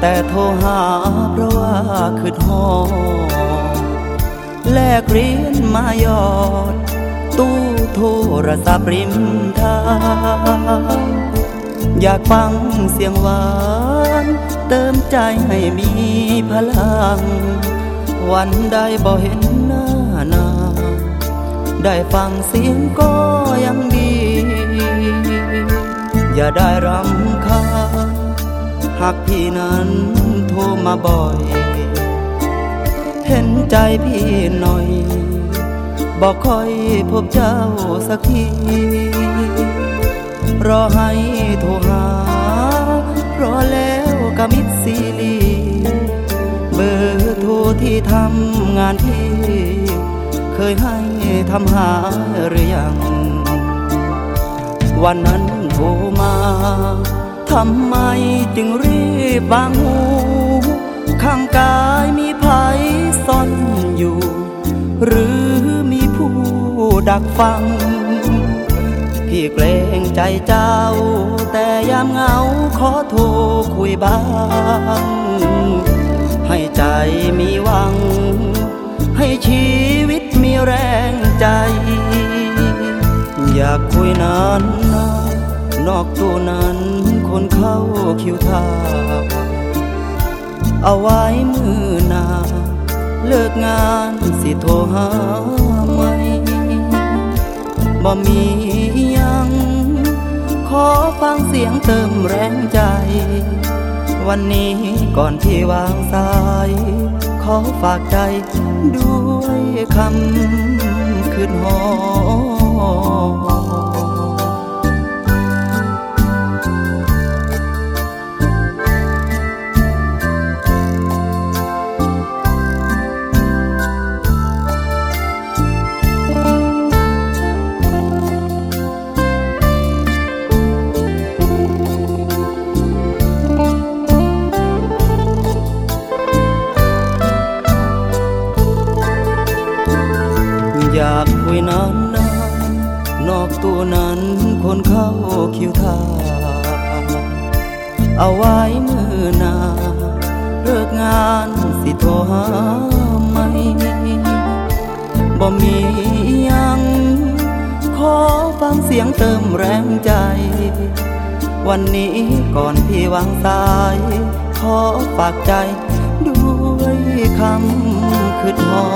แต่โทรหาเพราะว่าคืดฮอแลกเรียญมายอด ตู้โทรศัพท์ริมทางอยากฟังเสียงหวาน เติมใจให้มีพลัง วันใดบ่เห็นหน้านา ได้ฟังเสียงก็ยังดี อย่าได้รำ หากพี่นั้นโทรมาบ่อย เห็นใจพี่หน่อย บอกค่อยพบเจ้าสักที รอให้โทรหารอแล้วก็มิดซีรีเบอร์โทรที่ทำงานพี่ เคยให้ทำหาหรือยัง วันนั้นโทรมา ทำไมจึงรีบวางหูข้างกายมีภัยซ่อนอยู่ หรือมีผู้ดักฟัง พี่เกรงใจเจ้า แต่ยามเหงาขอโทรคุยบ้าง ให้ใจมีหวัง ให้ชีวิตมีแรงใจ อยากคุยนานนาน นอกตัวนั้นคนเข้าคิวทาเอาไว้มือหนาเลิกงานสิโทรหาไหมบ่มียัง ขอฟังเสียงเติมแรงใจ วันนี้ก่อนที่วางสาย ขอฝากใจด้วยคำคืนหอ ตัวนั้นคนเข้าคิวทาเอาไว้มือหนาเลิกงานสิโทรหาไหมบ่มียังขอฟังเสียงเติมแรงใจ วันนี้ก่อนพี่วางสาย ขอฝากใจด้วยคำคืดหอ